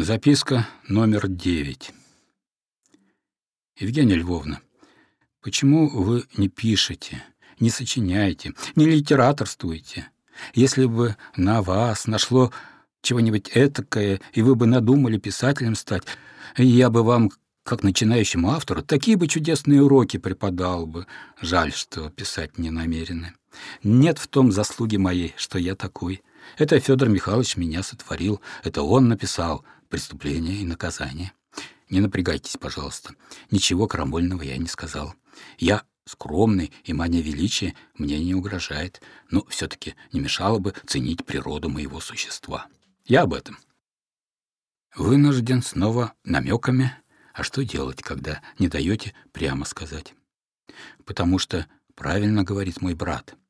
Записка номер девять. Евгения Львовна, почему вы не пишете, не сочиняете, не литераторствуете? Если бы на вас нашло чего-нибудь этакое, и вы бы надумали писателем стать, я бы вам, как начинающему автору, такие бы чудесные уроки преподал бы. Жаль, что писать не намерены. Нет в том заслуги моей, что я такой. Это Федор Михайлович меня сотворил, это он написал — преступление и наказание. Не напрягайтесь, пожалуйста. Ничего крамольного я не сказал. Я скромный, и мания величия мне не угрожает, но все-таки не мешало бы ценить природу моего существа. Я об этом. Вынужден снова намеками, а что делать, когда не даете прямо сказать? Потому что правильно говорит мой брат —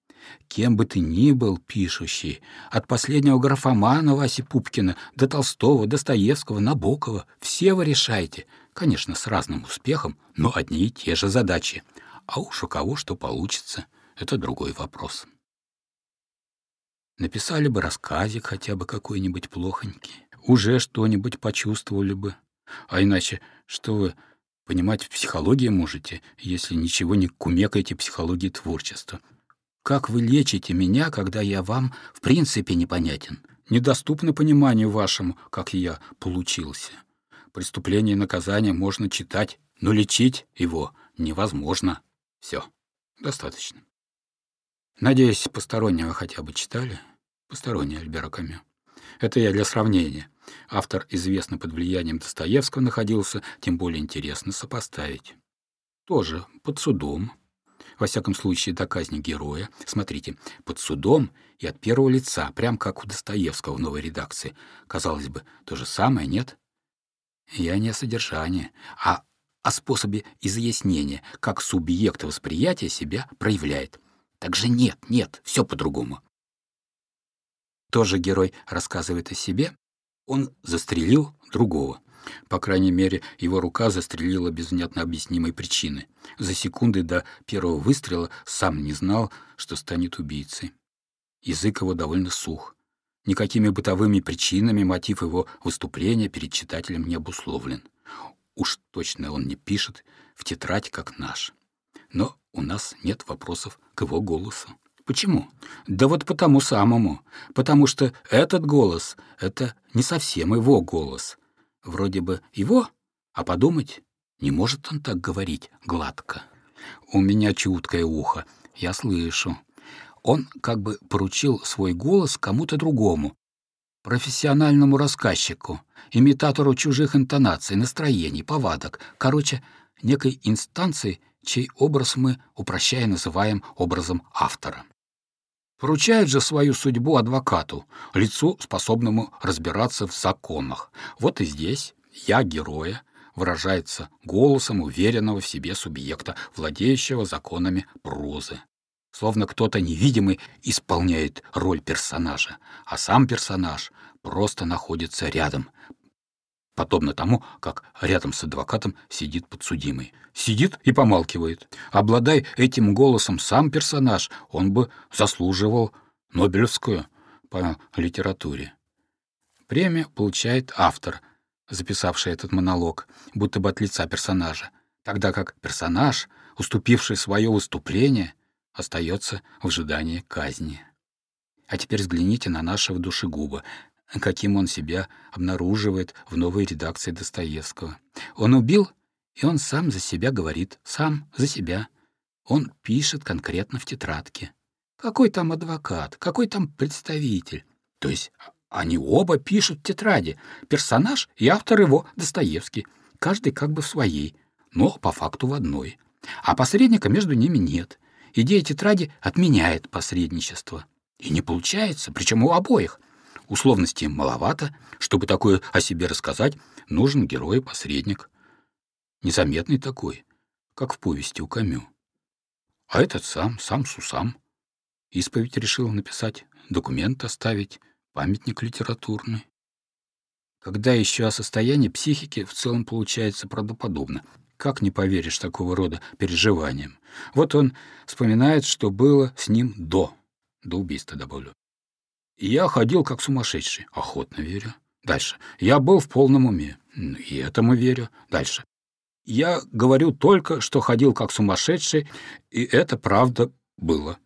Кем бы ты ни был пишущий, от последнего графомана Васи Пупкина до Толстого, Достоевского, Набокова, все вы решаете, конечно, с разным успехом, но одни и те же задачи. А уж у кого что получится, это другой вопрос. Написали бы рассказик хотя бы какой-нибудь плохонький, уже что-нибудь почувствовали бы. А иначе, что вы понимать в психологии можете, если ничего не кумекаете психологии творчества? Как вы лечите меня, когда я вам в принципе непонятен? Недоступно пониманию вашему, как я получился. Преступление и наказание можно читать, но лечить его невозможно. Все, достаточно. Надеюсь, постороннего хотя бы читали? Посторонний Альбера Камю. Это я для сравнения. Автор известно под влиянием Достоевского находился, тем более интересно сопоставить. Тоже под судом, во всяком случае до казни героя, смотрите, под судом и от первого лица, прям как у Достоевского в новой редакции. Казалось бы, то же самое, нет? Я не о содержании, а о способе изъяснения, как субъект восприятия себя проявляет. Так же нет, нет, все по-другому. Тоже герой рассказывает о себе, он застрелил другого. По крайней мере, его рука застрелила без внятно объяснимой причины. За секунды до первого выстрела сам не знал, что станет убийцей. Язык его довольно сух. Никакими бытовыми причинами мотив его выступления перед читателем не обусловлен. Уж точно он не пишет в тетрадь, как наш. Но у нас нет вопросов к его голосу. Почему? Да вот потому самому. Потому что этот голос — это не совсем его голос. Вроде бы его, а подумать, не может он так говорить гладко. У меня чуткое ухо, я слышу. Он как бы поручил свой голос кому-то другому, профессиональному рассказчику, имитатору чужих интонаций, настроений, повадок, короче, некой инстанции, чей образ мы, упрощая, называем образом автора. Поручает же свою судьбу адвокату, лицу, способному разбираться в законах. Вот и здесь «я героя» выражается голосом уверенного в себе субъекта, владеющего законами прозы. Словно кто-то невидимый исполняет роль персонажа, а сам персонаж просто находится рядом, подобно тому, как рядом с адвокатом сидит подсудимый. Сидит и помалкивает. Обладай этим голосом сам персонаж, он бы заслуживал Нобелевскую по литературе. Премию получает автор, записавший этот монолог, будто бы от лица персонажа, тогда как персонаж, уступивший свое выступление, остается в ожидании казни. А теперь взгляните на нашего душегуба, каким он себя обнаруживает в новой редакции Достоевского. Он убил, и он сам за себя говорит, сам за себя. Он пишет конкретно в тетрадке. Какой там адвокат, какой там представитель? То есть они оба пишут в тетради, персонаж и автор его Достоевский, каждый как бы в своей, но по факту в одной. А посредника между ними нет. Идея тетради отменяет посредничество. И не получается, причем у обоих — Условностей маловато. Чтобы такое о себе рассказать, нужен герой-посредник. Незаметный такой, как в повести у Камю. А этот сам, сам Сусам. Исповедь решил написать, документ оставить, памятник литературный. Когда еще о состоянии психики в целом получается правдоподобно. Как не поверишь такого рода переживаниям? Вот он вспоминает, что было с ним до, до убийства добавлю. Я ходил как сумасшедший. Охотно верю. Дальше. Я был в полном уме. И этому верю. Дальше. Я говорю только, что ходил как сумасшедший, и это правда было.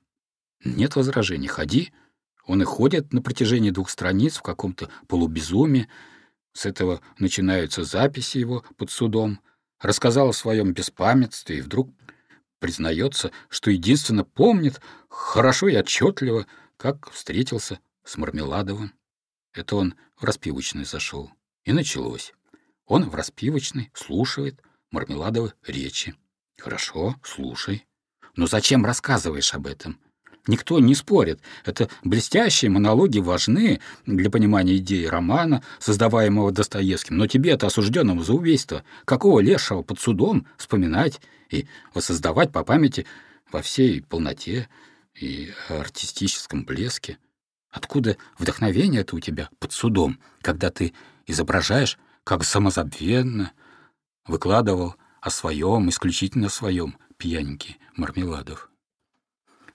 Нет возражений. Ходи. Он и ходит на протяжении двух страниц в каком-то полубезумии. С этого начинаются записи его под судом. Рассказал о своем беспамятстве и вдруг признается, что единственно помнит хорошо и отчетливо, как встретился с Мармеладовым. Это он в распивочный зашел. И началось. Он в распивочной слушает Мармеладовы речи. Хорошо, слушай. Но зачем рассказываешь об этом? Никто не спорит. Это блестящие монологи важны для понимания идеи романа, создаваемого Достоевским. Но тебе, это осужденному за убийство, какого лешего под судом вспоминать и воссоздавать по памяти во всей полноте и артистическом блеске? Откуда вдохновение это у тебя под судом, когда ты изображаешь, как самозабвенно выкладывал о своем, исключительно своем, пьяненький Мармеладов?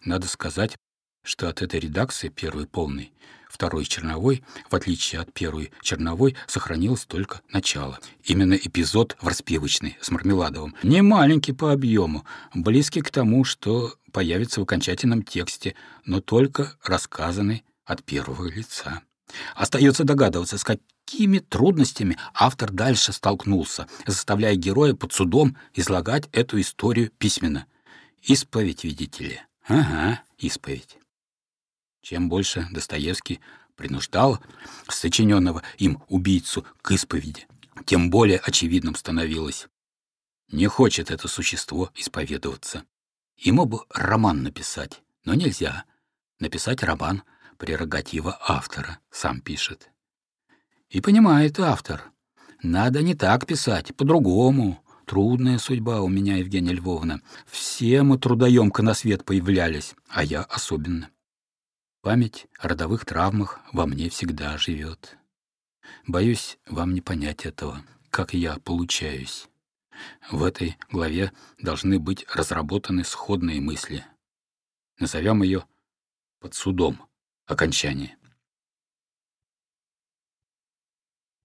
Надо сказать, что от этой редакции первой полной, второй черновой, в отличие от первой черновой, сохранилось только начало. Именно эпизод в распевочной с Мармеладовым. Не маленький по объему, близкий к тому, что появится в окончательном тексте, но только рассказанный от первого лица. Остается догадываться, с какими трудностями автор дальше столкнулся, заставляя героя под судом излагать эту историю письменно. Исповедь, видите ли. Ага, исповедь. Чем больше Достоевский принуждал сочиненного им убийцу к исповеди, тем более очевидным становилось. Не хочет это существо исповедоваться. Ему бы роман написать, но нельзя. Написать роман — прерогатива автора, сам пишет. И понимает автор. Надо не так писать, по-другому. Трудная судьба у меня, Евгения Львовна. Все мы трудоемко на свет появлялись, а я особенно. Память о родовых травмах во мне всегда живет. Боюсь, вам не понять этого, как я получаюсь. В этой главе должны быть разработаны сходные мысли. Назовем ее «под судом» окончание.